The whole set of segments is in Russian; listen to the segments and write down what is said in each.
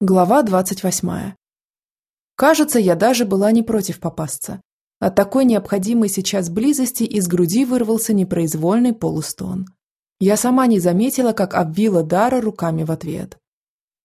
Глава 28. Кажется, я даже была не против попасться. От такой необходимой сейчас близости из груди вырвался непроизвольный полустон. Я сама не заметила, как обвила Дара руками в ответ.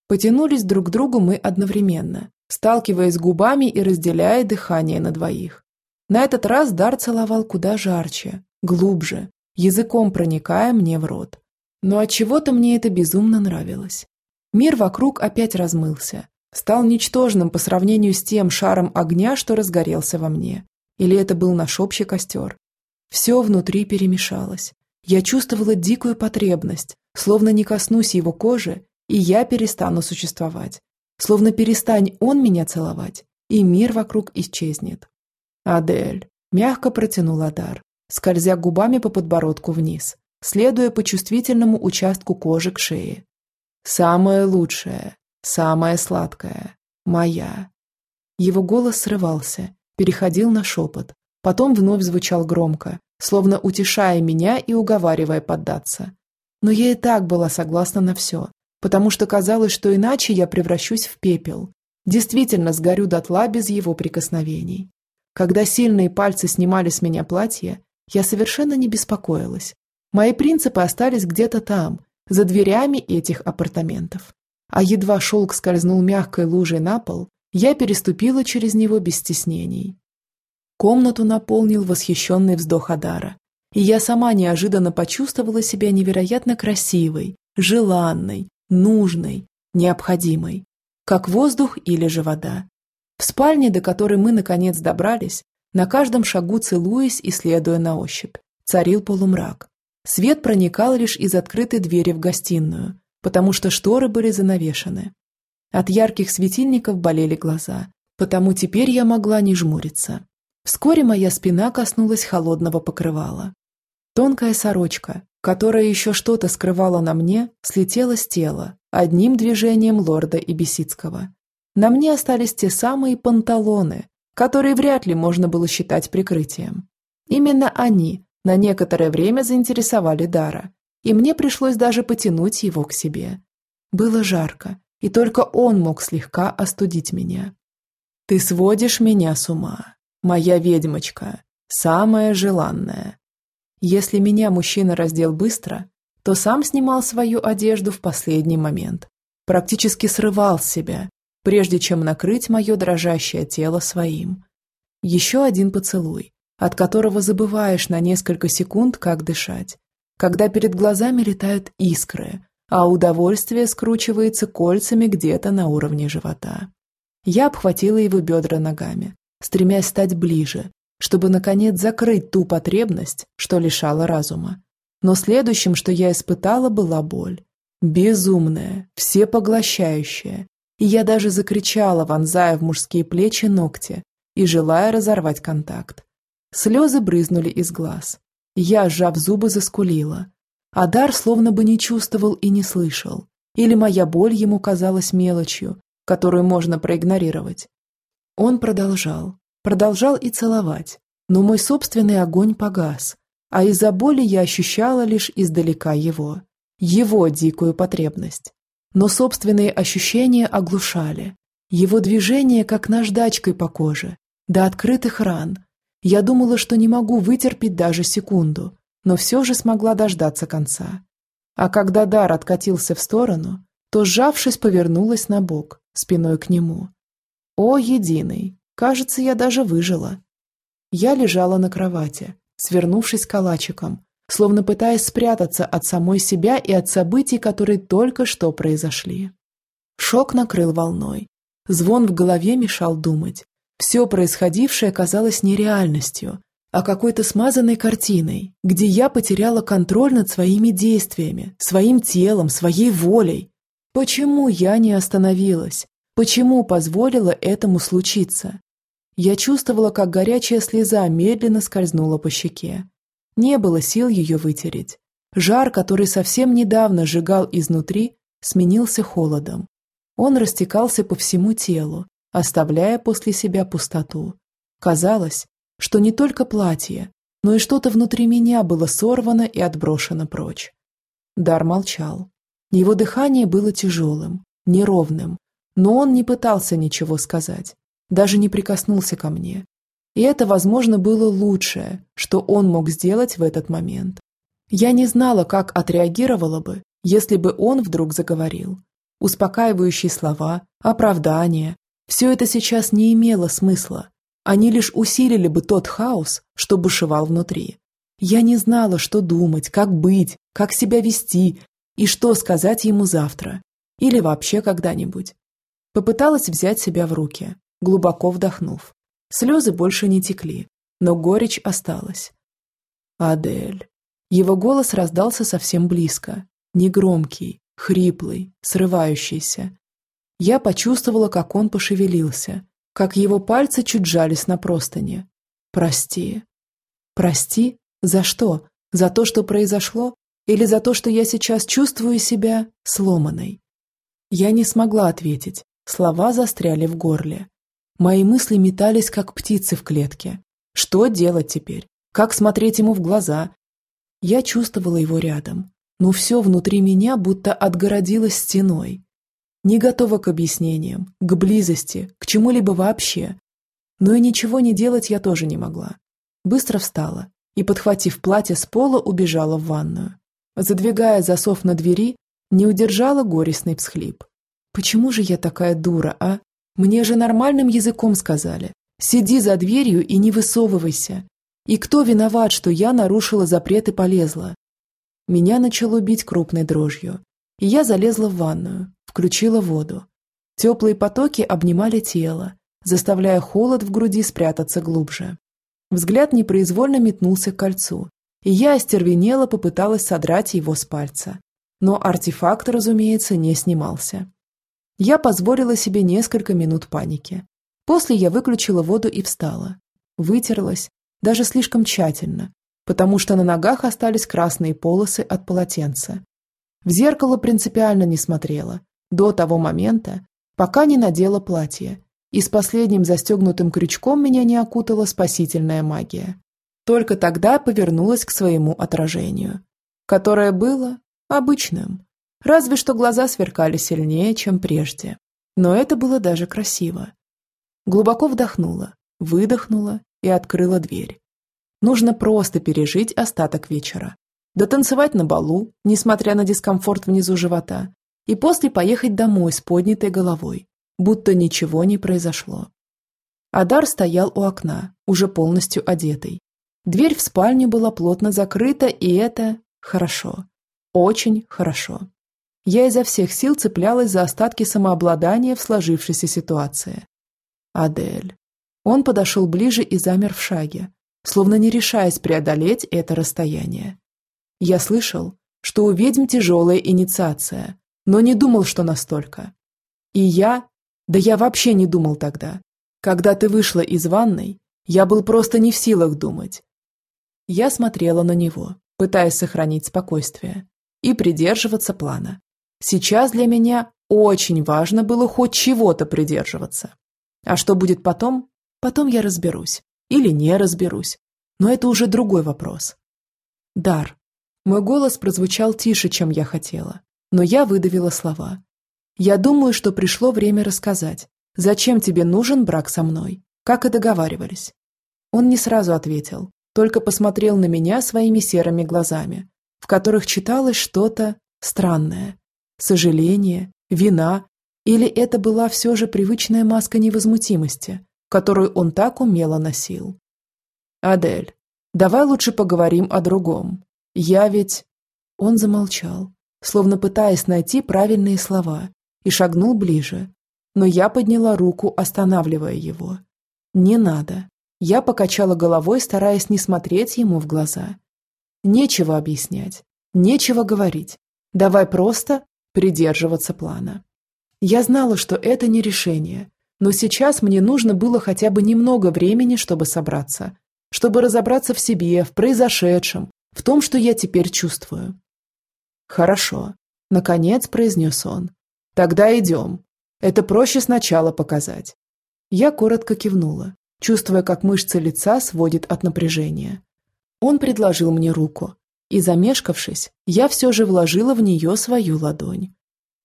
Потянулись друг к другу мы одновременно, сталкиваясь губами и разделяя дыхание на двоих. На этот раз Дар целовал куда жарче, глубже, языком проникая мне в рот. Но от чего то мне это безумно нравилось. Мир вокруг опять размылся, стал ничтожным по сравнению с тем шаром огня, что разгорелся во мне. Или это был наш общий костер. Все внутри перемешалось. Я чувствовала дикую потребность, словно не коснусь его кожи, и я перестану существовать. Словно перестань он меня целовать, и мир вокруг исчезнет. Адель мягко протянула дар, скользя губами по подбородку вниз, следуя по чувствительному участку кожи к шее. Самое лучшее, самое сладкое, моя. Его голос срывался, переходил на шепот, потом вновь звучал громко, словно утешая меня и уговаривая поддаться. Но я и так была согласна на все, потому что казалось, что иначе я превращусь в пепел, действительно сгорю дотла без его прикосновений. Когда сильные пальцы снимали с меня платье, я совершенно не беспокоилась. Мои принципы остались где-то там, за дверями этих апартаментов. А едва шелк скользнул мягкой лужей на пол, я переступила через него без стеснений. Комнату наполнил восхищенный вздох Адара, и я сама неожиданно почувствовала себя невероятно красивой, желанной, нужной, необходимой, как воздух или же вода. В спальне, до которой мы наконец добрались, на каждом шагу целуясь и следуя на ощупь, царил полумрак, Свет проникал лишь из открытой двери в гостиную, потому что шторы были занавешены. От ярких светильников болели глаза, потому теперь я могла не жмуриться. Вскоре моя спина коснулась холодного покрывала. Тонкая сорочка, которая еще что-то скрывала на мне, слетела с тела одним движением лорда Ибисицкого. На мне остались те самые панталоны, которые вряд ли можно было считать прикрытием. Именно они на некоторое время заинтересовали Дара, и мне пришлось даже потянуть его к себе. Было жарко, и только он мог слегка остудить меня. «Ты сводишь меня с ума, моя ведьмочка, самая желанная». Если меня мужчина раздел быстро, то сам снимал свою одежду в последний момент, практически срывал себя, прежде чем накрыть мое дрожащее тело своим. Еще один поцелуй, от которого забываешь на несколько секунд, как дышать, когда перед глазами летают искры, а удовольствие скручивается кольцами где-то на уровне живота. Я обхватила его бедра ногами, стремясь стать ближе, чтобы, наконец, закрыть ту потребность, что лишала разума. Но следующим, что я испытала, была боль. Безумная, всепоглощающая. И я даже закричала, вонзая в мужские плечи ногти и желая разорвать контакт. Слезы брызнули из глаз. Я, сжав зубы, заскулила. Адар словно бы не чувствовал и не слышал. Или моя боль ему казалась мелочью, которую можно проигнорировать. Он продолжал. Продолжал и целовать. Но мой собственный огонь погас. А из-за боли я ощущала лишь издалека его. Его дикую потребность. Но собственные ощущения оглушали. Его движение, как наждачкой по коже, до открытых ран, я думала, что не могу вытерпеть даже секунду, но все же смогла дождаться конца. А когда дар откатился в сторону, то, сжавшись, повернулась на бок, спиной к нему. О, единый! Кажется, я даже выжила. Я лежала на кровати, свернувшись калачиком, словно пытаясь спрятаться от самой себя и от событий, которые только что произошли. Шок накрыл волной. Звон в голове мешал думать, все происходившее казалось не реальностью, а какой-то смазанной картиной, где я потеряла контроль над своими действиями, своим телом, своей волей. Почему я не остановилась? Почему позволила этому случиться? Я чувствовала, как горячая слеза медленно скользнула по щеке. Не было сил ее вытереть. Жар, который совсем недавно сжигал изнутри, сменился холодом. Он растекался по всему телу, оставляя после себя пустоту. Казалось, что не только платье, но и что-то внутри меня было сорвано и отброшено прочь. Дар молчал. Его дыхание было тяжелым, неровным, Но он не пытался ничего сказать, даже не прикоснулся ко мне. И это, возможно, было лучшее, что он мог сделать в этот момент. Я не знала, как отреагировала бы, если бы он вдруг заговорил. Успокаивающие слова, оправдания – все это сейчас не имело смысла. Они лишь усилили бы тот хаос, что бушевал внутри. Я не знала, что думать, как быть, как себя вести и что сказать ему завтра. Или вообще когда-нибудь. Попыталась взять себя в руки, глубоко вдохнув. Слезы больше не текли, но горечь осталась. «Адель». Его голос раздался совсем близко, негромкий, хриплый, срывающийся. Я почувствовала, как он пошевелился, как его пальцы чуть жались на простыне. «Прости». «Прости? За что? За то, что произошло? Или за то, что я сейчас чувствую себя сломанной?» Я не смогла ответить, слова застряли в горле. Мои мысли метались, как птицы в клетке. Что делать теперь? Как смотреть ему в глаза? Я чувствовала его рядом, но все внутри меня будто отгородилось стеной. Не готова к объяснениям, к близости, к чему-либо вообще. Но и ничего не делать я тоже не могла. Быстро встала и, подхватив платье с пола, убежала в ванную. Задвигая засов на двери, не удержала горестный всхлип. Почему же я такая дура, а? Мне же нормальным языком сказали. Сиди за дверью и не высовывайся. И кто виноват, что я нарушила запрет и полезла? Меня начало бить крупной дрожью. И я залезла в ванную, включила воду. Теплые потоки обнимали тело, заставляя холод в груди спрятаться глубже. Взгляд непроизвольно метнулся к кольцу, и я остервенела попыталась содрать его с пальца. Но артефакт, разумеется, не снимался. Я позволила себе несколько минут паники. После я выключила воду и встала. Вытерлась, даже слишком тщательно, потому что на ногах остались красные полосы от полотенца. В зеркало принципиально не смотрела, до того момента, пока не надела платье, и с последним застегнутым крючком меня не окутала спасительная магия. Только тогда повернулась к своему отражению, которое было обычным, разве что глаза сверкали сильнее, чем прежде. Но это было даже красиво. Глубоко вдохнула, выдохнула и открыла дверь. Нужно просто пережить остаток вечера. Дотанцевать на балу, несмотря на дискомфорт внизу живота, и после поехать домой с поднятой головой, будто ничего не произошло. Адар стоял у окна, уже полностью одетый. Дверь в спальню была плотно закрыта, и это хорошо. Очень хорошо. Я изо всех сил цеплялась за остатки самообладания в сложившейся ситуации. Адель. Он подошел ближе и замер в шаге, словно не решаясь преодолеть это расстояние. Я слышал, что у ведьм тяжелая инициация, но не думал, что настолько. И я... Да я вообще не думал тогда. Когда ты вышла из ванной, я был просто не в силах думать. Я смотрела на него, пытаясь сохранить спокойствие и придерживаться плана. Сейчас для меня очень важно было хоть чего-то придерживаться. А что будет потом? Потом я разберусь. Или не разберусь. Но это уже другой вопрос. Дар. Мой голос прозвучал тише, чем я хотела. Но я выдавила слова. Я думаю, что пришло время рассказать, зачем тебе нужен брак со мной, как и договаривались. Он не сразу ответил, только посмотрел на меня своими серыми глазами, в которых читалось что-то странное. Сожаление, вина, или это была все же привычная маска невозмутимости, которую он так умело носил. «Адель, давай лучше поговорим о другом. Я ведь...» Он замолчал, словно пытаясь найти правильные слова, и шагнул ближе. Но я подняла руку, останавливая его. «Не надо». Я покачала головой, стараясь не смотреть ему в глаза. Нечего объяснять, нечего говорить. Давай просто придерживаться плана. Я знала, что это не решение, но сейчас мне нужно было хотя бы немного времени, чтобы собраться, чтобы разобраться в себе, в произошедшем, в том, что я теперь чувствую. «Хорошо», — наконец произнес он. «Тогда идем. Это проще сначала показать». Я коротко кивнула, чувствуя, как мышцы лица сводит от напряжения. Он предложил мне руку, и, замешкавшись, я все же вложила в нее свою ладонь.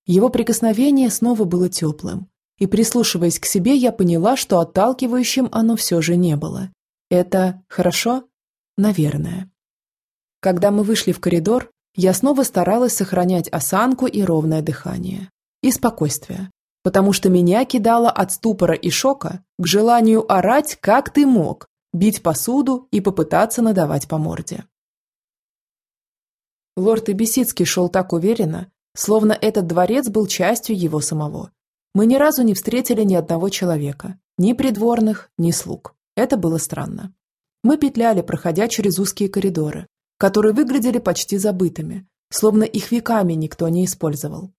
Его прикосновение снова было теплым, и прислушиваясь к себе, я поняла, что отталкивающим оно все же не было. Это хорошо? Наверное. Когда мы вышли в коридор, я снова старалась сохранять осанку и ровное дыхание. И спокойствие. Потому что меня кидало от ступора и шока к желанию орать, как ты мог, бить посуду и попытаться надавать по морде. Лорд Эбисицкий шел так уверенно, словно этот дворец был частью его самого. Мы ни разу не встретили ни одного человека, ни придворных, ни слуг. Это было странно. Мы петляли, проходя через узкие коридоры, которые выглядели почти забытыми, словно их веками никто не использовал.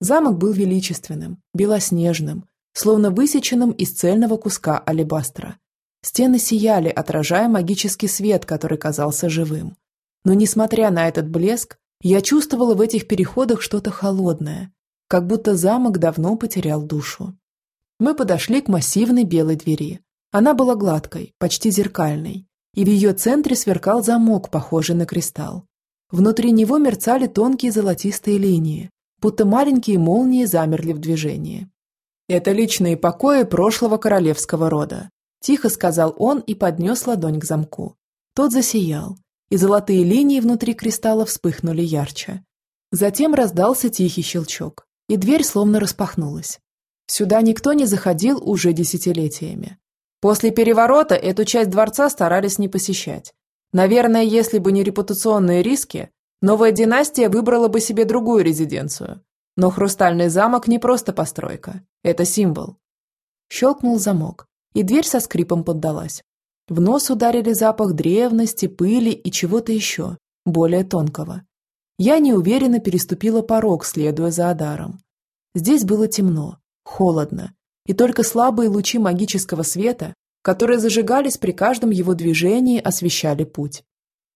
Замок был величественным, белоснежным, словно высеченным из цельного куска алебастра. Стены сияли, отражая магический свет, который казался живым. Но, несмотря на этот блеск, я чувствовала в этих переходах что-то холодное, как будто замок давно потерял душу. Мы подошли к массивной белой двери. Она была гладкой, почти зеркальной, и в ее центре сверкал замок, похожий на кристалл. Внутри него мерцали тонкие золотистые линии, будто маленькие молнии замерли в движении. «Это личные покои прошлого королевского рода», – тихо сказал он и поднес ладонь к замку. Тот засиял, и золотые линии внутри кристалла вспыхнули ярче. Затем раздался тихий щелчок, и дверь словно распахнулась. Сюда никто не заходил уже десятилетиями. После переворота эту часть дворца старались не посещать. Наверное, если бы не репутационные риски, новая династия выбрала бы себе другую резиденцию. Но Хрустальный замок не просто постройка, это символ. Щелкнул замок, и дверь со скрипом поддалась. В нос ударили запах древности, пыли и чего-то еще, более тонкого. Я неуверенно переступила порог, следуя за Адаром. Здесь было темно, холодно, и только слабые лучи магического света, которые зажигались при каждом его движении, освещали путь.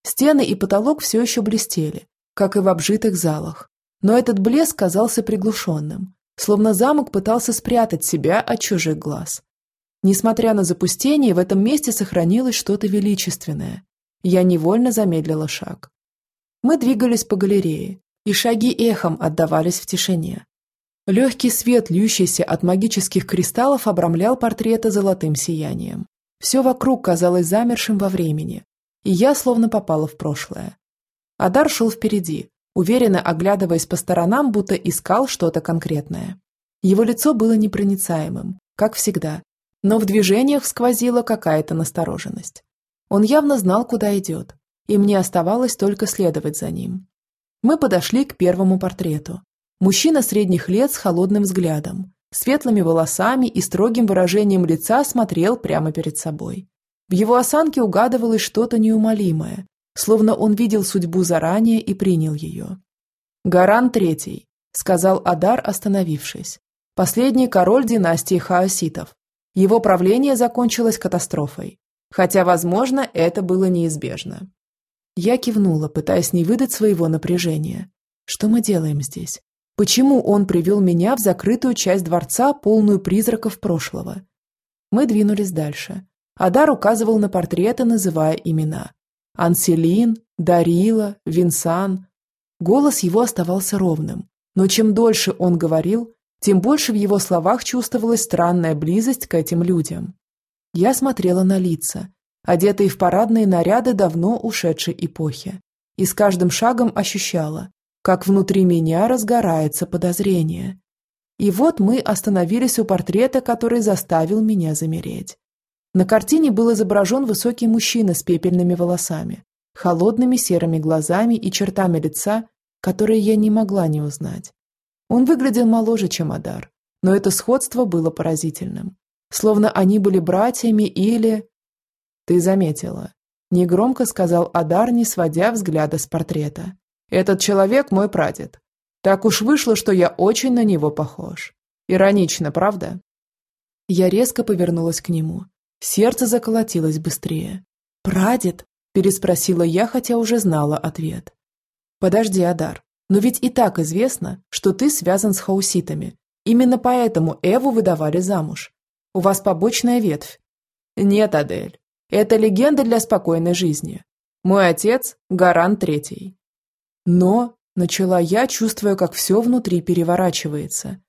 Стены и потолок все еще блестели, как и в обжитых залах, но этот блеск казался приглушенным, словно замок пытался спрятать себя от чужих глаз. Несмотря на запустение, в этом месте сохранилось что-то величественное. Я невольно замедлила шаг. Мы двигались по галерее, и шаги эхом отдавались в тишине, Легкий свет, льющийся от магических кристаллов, обрамлял портреты золотым сиянием. Все вокруг казалось замершим во времени, и я словно попала в прошлое. Адар шел впереди, уверенно оглядываясь по сторонам, будто искал что-то конкретное. Его лицо было непроницаемым, как всегда, но в движениях сквозила какая-то настороженность. Он явно знал, куда идет, и мне оставалось только следовать за ним. Мы подошли к первому портрету, Мужчина средних лет с холодным взглядом, светлыми волосами и строгим выражением лица смотрел прямо перед собой. В его осанке угадывалось что-то неумолимое, словно он видел судьбу заранее и принял ее. «Гаран Третий», — сказал Адар, остановившись. «Последний король династии хаоситов. Его правление закончилось катастрофой. Хотя, возможно, это было неизбежно». Я кивнула, пытаясь не выдать своего напряжения. «Что мы делаем здесь? Почему он привел меня в закрытую часть дворца, полную призраков прошлого? Мы двинулись дальше. Адар указывал на портреты, называя имена. Анселин, Дарила, Винсан. Голос его оставался ровным. Но чем дольше он говорил, тем больше в его словах чувствовалась странная близость к этим людям. Я смотрела на лица, одетые в парадные наряды давно ушедшей эпохи, и с каждым шагом ощущала, как внутри меня разгорается подозрение. И вот мы остановились у портрета, который заставил меня замереть. На картине был изображен высокий мужчина с пепельными волосами, холодными серыми глазами и чертами лица, которые я не могла не узнать. Он выглядел моложе, чем Адар, но это сходство было поразительным. Словно они были братьями или... «Ты заметила», – негромко сказал Адар, не сводя взгляда с портрета. Этот человек мой прадед. Так уж вышло, что я очень на него похож. Иронично, правда? Я резко повернулась к нему. Сердце заколотилось быстрее. «Прадед?» – переспросила я, хотя уже знала ответ. «Подожди, Адар, но ведь и так известно, что ты связан с хауситами. Именно поэтому Эву выдавали замуж. У вас побочная ветвь». «Нет, Адель, это легенда для спокойной жизни. Мой отец – Гаран Третий. Но, начала я, чувствуя, как все внутри переворачивается.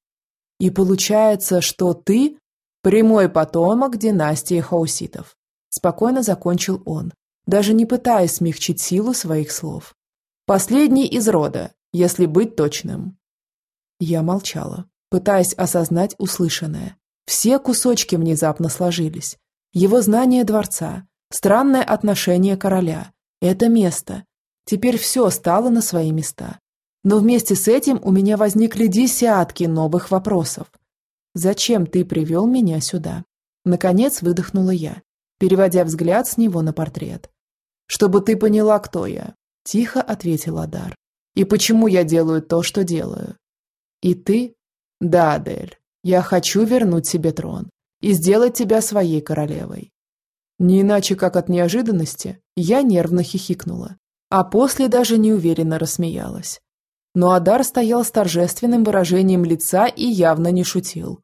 И получается, что ты прямой потомок династии хауситов. Спокойно закончил он, даже не пытаясь смягчить силу своих слов. Последний из рода, если быть точным. Я молчала, пытаясь осознать услышанное. Все кусочки внезапно сложились. Его знание дворца, странное отношение короля, это место. Теперь все стало на свои места. Но вместе с этим у меня возникли десятки новых вопросов. «Зачем ты привел меня сюда?» Наконец выдохнула я, переводя взгляд с него на портрет. «Чтобы ты поняла, кто я», – тихо ответил Адар. «И почему я делаю то, что делаю?» «И ты?» «Да, Адель, я хочу вернуть себе трон и сделать тебя своей королевой». Не иначе, как от неожиданности, я нервно хихикнула, а после даже неуверенно рассмеялась. Но Адар стоял с торжественным выражением лица и явно не шутил.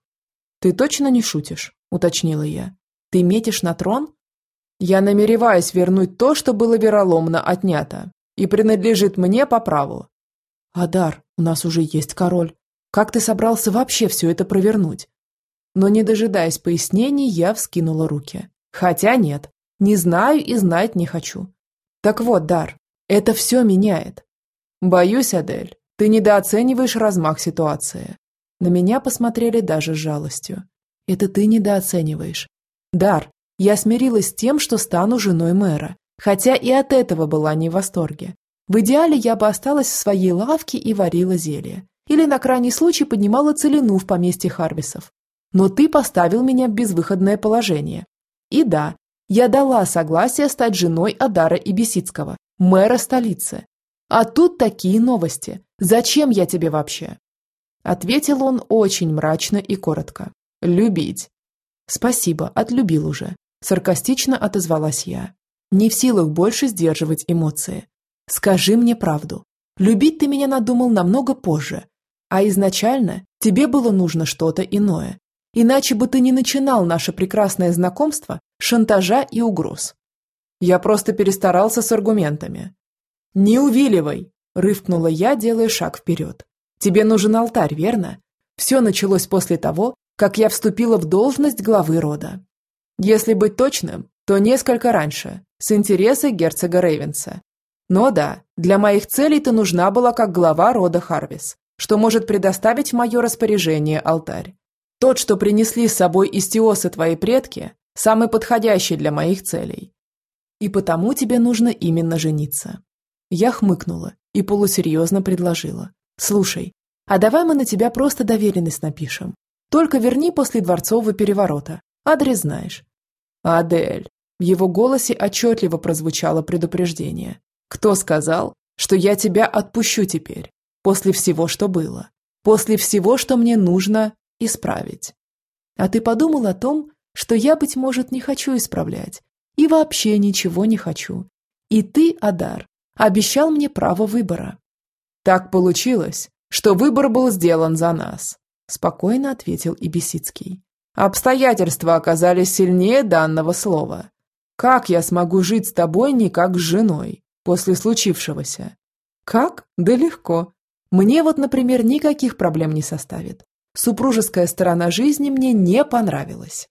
«Ты точно не шутишь?» – уточнила я. «Ты метишь на трон?» «Я намереваюсь вернуть то, что было вероломно отнято, и принадлежит мне по праву». «Адар, у нас уже есть король. Как ты собрался вообще все это провернуть?» Но, не дожидаясь пояснений, я вскинула руки. «Хотя нет, не знаю и знать не хочу. Так вот, Дар, это все меняет. Боюсь, Адель, ты недооцениваешь размах ситуации. На меня посмотрели даже с жалостью. Это ты недооцениваешь. Дар, я смирилась с тем, что стану женой мэра, хотя и от этого была не в восторге. В идеале я бы осталась в своей лавке и варила зелье. Или на крайний случай поднимала целину в поместье Харвисов. Но ты поставил меня в безвыходное положение. И да, я дала согласие стать женой Адара Ибисицкого, мэра столицы. А тут такие новости. Зачем я тебе вообще? Ответил он очень мрачно и коротко. Любить. Спасибо, отлюбил уже. Саркастично отозвалась я. Не в силах больше сдерживать эмоции. Скажи мне правду. Любить ты меня надумал намного позже. А изначально тебе было нужно что-то иное. Иначе бы ты не начинал наше прекрасное знакомство шантажа и угроз. Я просто перестарался с аргументами. «Не увиливай!» – рывкнула я, делая шаг вперед. «Тебе нужен алтарь, верно? Все началось после того, как я вступила в должность главы рода. Если быть точным, то несколько раньше, с интереса герцога Рейвенса. Но да, для моих целей ты нужна была как глава рода Харвис, что может предоставить в мое распоряжение алтарь. Тот, что принесли с собой из Тиоса твои предки, самый подходящий для моих целей. И потому тебе нужно именно жениться. Я хмыкнула и полусерьезно предложила. Слушай, а давай мы на тебя просто доверенность напишем. Только верни после дворцового переворота. Адрес знаешь. Адель. В его голосе отчетливо прозвучало предупреждение. Кто сказал, что я тебя отпущу теперь, после всего, что было, после всего, что мне нужно исправить? А ты подумал о том, что я, быть может, не хочу исправлять. И вообще ничего не хочу. И ты, Адар, обещал мне право выбора. Так получилось, что выбор был сделан за нас, спокойно ответил Ибисицкий. Обстоятельства оказались сильнее данного слова. Как я смогу жить с тобой не как с женой после случившегося? Как? Да легко. Мне вот, например, никаких проблем не составит. Супружеская сторона жизни мне не понравилась.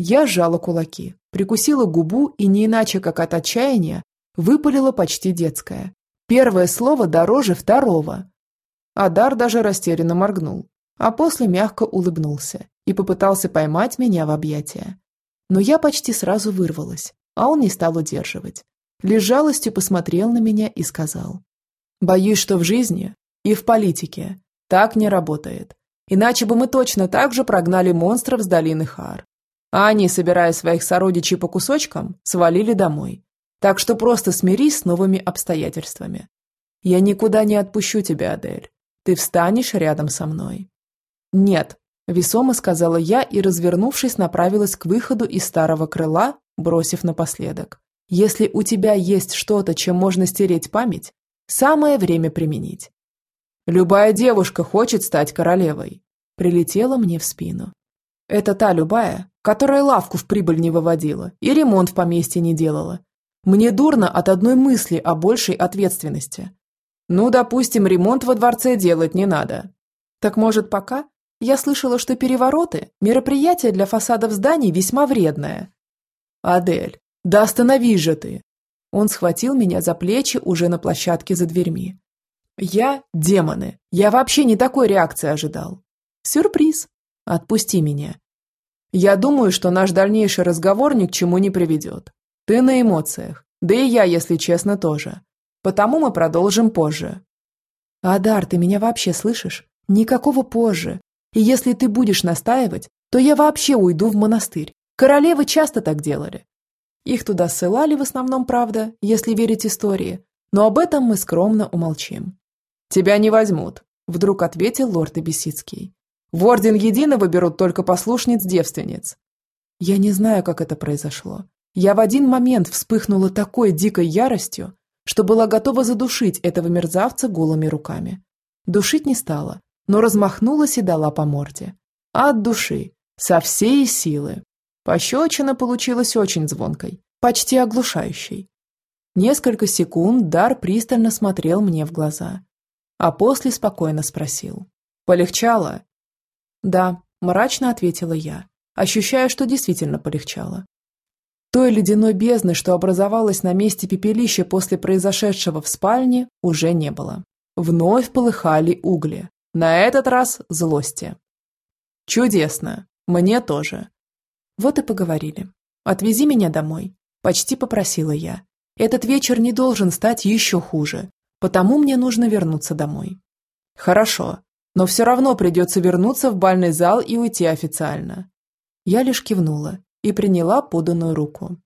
Я сжала кулаки, прикусила губу и не иначе, как от отчаяния, выпалила почти детское. Первое слово дороже второго. Адар даже растерянно моргнул, а после мягко улыбнулся и попытался поймать меня в объятия. Но я почти сразу вырвалась, а он не стал удерживать. Лишь жалостью посмотрел на меня и сказал. «Боюсь, что в жизни и в политике так не работает. Иначе бы мы точно так же прогнали монстров с долины Хар. А они, собирая своих сородичей по кусочкам, свалили домой. Так что просто смирись с новыми обстоятельствами. Я никуда не отпущу тебя, Адель. Ты встанешь рядом со мной. Нет, весомо сказала я и, развернувшись, направилась к выходу из старого крыла, бросив напоследок. Если у тебя есть что-то, чем можно стереть память, самое время применить. Любая девушка хочет стать королевой. Прилетела мне в спину. Это та любая, которая лавку в прибыль не выводила и ремонт в поместье не делала. Мне дурно от одной мысли о большей ответственности. Ну, допустим, ремонт во дворце делать не надо. Так может пока? Я слышала, что перевороты – мероприятие для фасадов зданий весьма вредное. Адель, да остановись же ты! Он схватил меня за плечи уже на площадке за дверьми. Я – демоны. Я вообще не такой реакции ожидал. Сюрприз. Отпусти меня. Я думаю, что наш дальнейший разговор ни к чему не приведет. Ты на эмоциях. Да и я, если честно, тоже. Потому мы продолжим позже. Адар, ты меня вообще слышишь? Никакого позже. И если ты будешь настаивать, то я вообще уйду в монастырь. Королевы часто так делали. Их туда ссылали в основном, правда, если верить истории, но об этом мы скромно умолчим. «Тебя не возьмут», – вдруг ответил лорд Эбисицкий. «В Орден Единого берут только послушниц-девственниц». Я не знаю, как это произошло. Я в один момент вспыхнула такой дикой яростью, что была готова задушить этого мерзавца голыми руками. Душить не стала, но размахнулась и дала по морде. От души, со всей силы. Пощечина получилась очень звонкой, почти оглушающей. Несколько секунд Дар пристально смотрел мне в глаза, а после спокойно спросил. «Полегчало?» «Да», – мрачно ответила я, ощущая, что действительно полегчало. Той ледяной бездны, что образовалась на месте пепелища после произошедшего в спальне, уже не было. Вновь полыхали угли. На этот раз злости. «Чудесно. Мне тоже». Вот и поговорили. «Отвези меня домой», – почти попросила я. «Этот вечер не должен стать еще хуже. Потому мне нужно вернуться домой. Хорошо, но все равно придется вернуться в бальный зал и уйти официально. Я лишь кивнула и приняла поданную руку.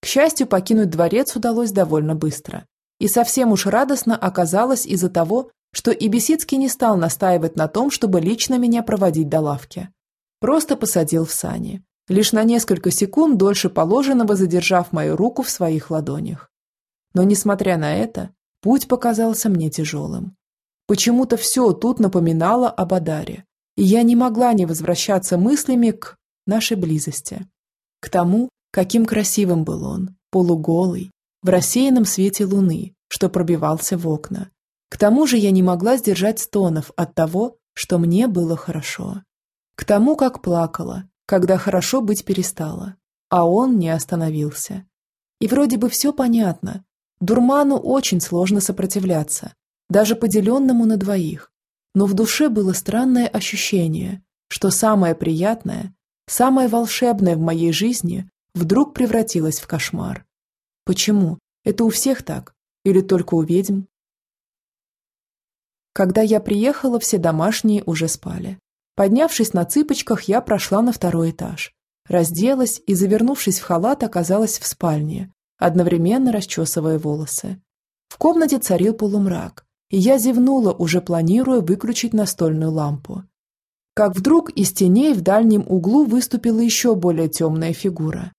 К счастью, покинуть дворец удалось довольно быстро. И совсем уж радостно оказалось из-за того, что Ибисицкий не стал настаивать на том, чтобы лично меня проводить до лавки. Просто посадил в сани, лишь на несколько секунд дольше положенного задержав мою руку в своих ладонях. Но, несмотря на это, Путь показался мне тяжелым. Почему-то все тут напоминало об Адаре, и я не могла не возвращаться мыслями к нашей близости. К тому, каким красивым был он, полуголый, в рассеянном свете луны, что пробивался в окна. К тому же я не могла сдержать стонов от того, что мне было хорошо. К тому, как плакала, когда хорошо быть перестала, а он не остановился. И вроде бы все понятно, Дурману очень сложно сопротивляться, даже поделенному на двоих. Но в душе было странное ощущение, что самое приятное, самое волшебное в моей жизни вдруг превратилось в кошмар. Почему? Это у всех так? Или только у ведьм? Когда я приехала, все домашние уже спали. Поднявшись на цыпочках, я прошла на второй этаж. Разделась и, завернувшись в халат, оказалась в спальне, одновременно расчесывая волосы. В комнате царил полумрак, и я зевнула, уже планируя выключить настольную лампу. Как вдруг из теней в дальнем углу выступила еще более темная фигура.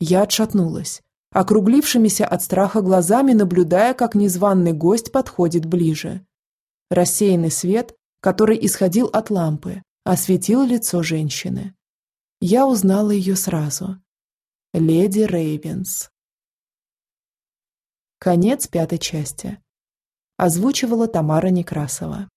Я отшатнулась, округлившимися от страха глазами, наблюдая, как незваный гость подходит ближе. Рассеянный свет, который исходил от лампы, осветил лицо женщины. Я узнала ее сразу. Леди Рейвенс. Конец пятой части. Озвучивала Тамара Некрасова.